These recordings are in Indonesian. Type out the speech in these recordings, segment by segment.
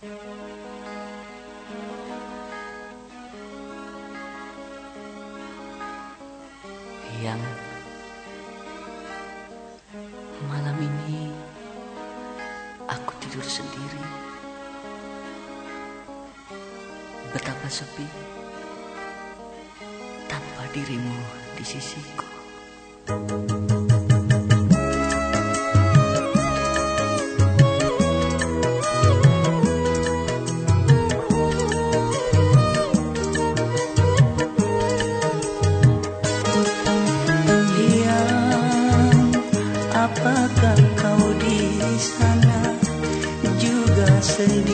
Yang malam ini aku tidur sendiri. Betapa sepi tanpa dirimu di sisiku. sana juga sendiri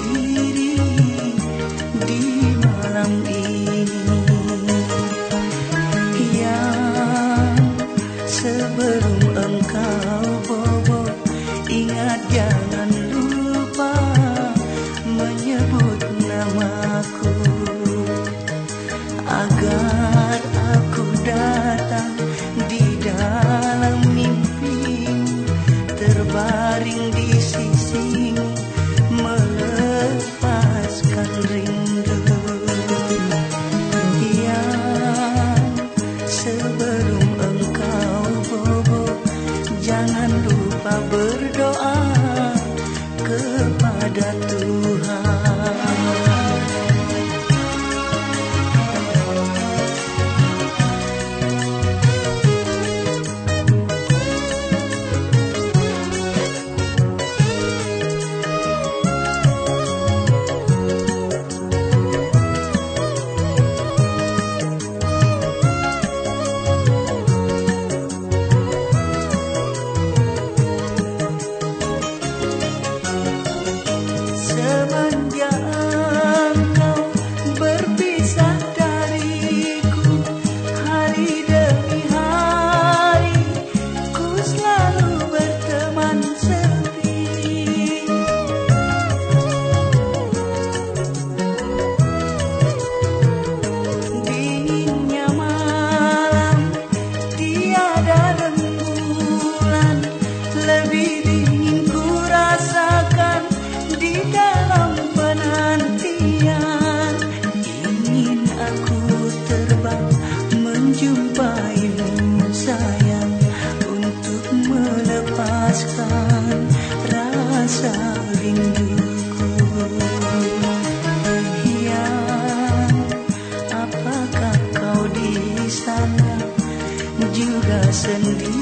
jangan lupa berdoa kepada Tuhan. rasa rinduku. Yang apakah kau di sana juga sendiri?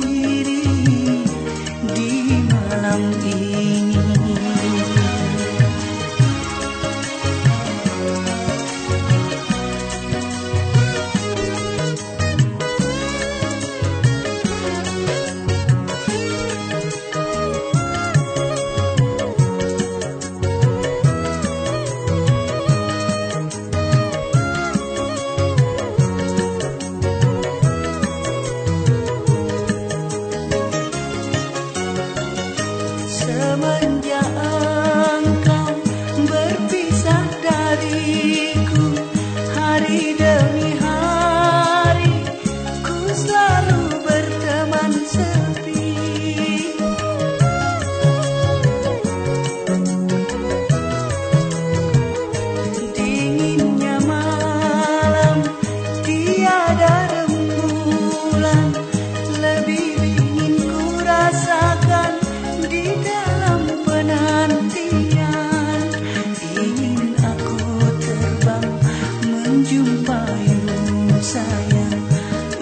saya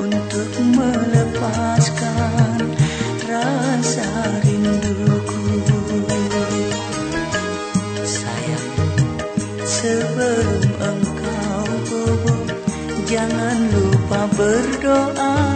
untuk melepaskan rasa rinduku. Sayang sebelum engkau bobo jangan lupa berdoa.